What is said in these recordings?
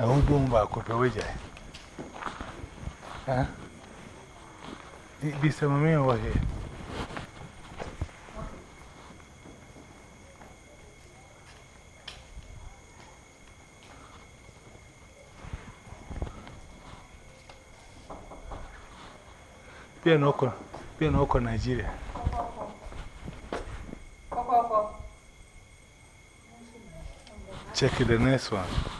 call Kobo. na hudun ba ku fi waje ha bisa mame wahe pia noko pia noko Nigeria. Check the next one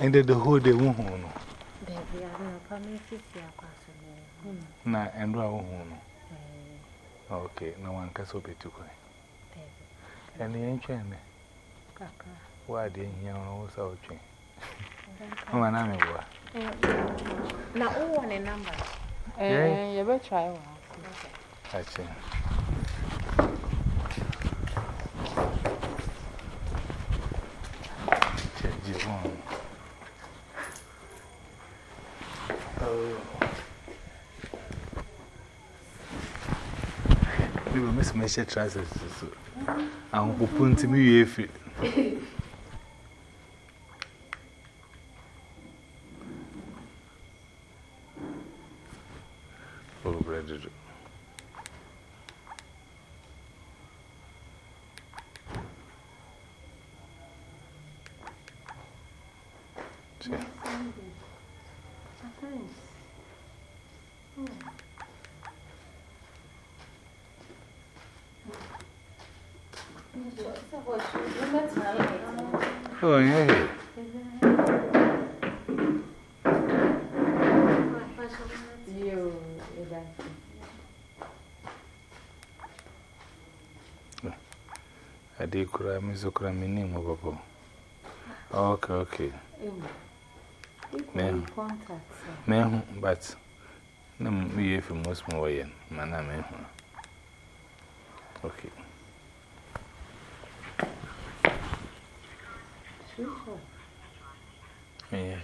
And the whole day won't know. Na and I won't know. Okay, no one can so be too quick. And the ancient why didn't hear was out train? Oh, and I'm a Now, who want a number? Eh, you better try one. Actually. Change Maybe Miss Mesha translates. I'm open to me if it. Oh, brother. Yeah. Sí. Oh, yeah. I did cry, Miss Okra, my Papa. Okay, okay. Man, man, but no, me if you must more yen, man, I mean. Okay. Yeah,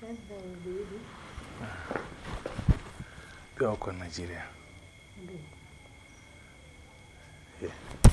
them, baby. Be all Nigeria. Baby. Yeah.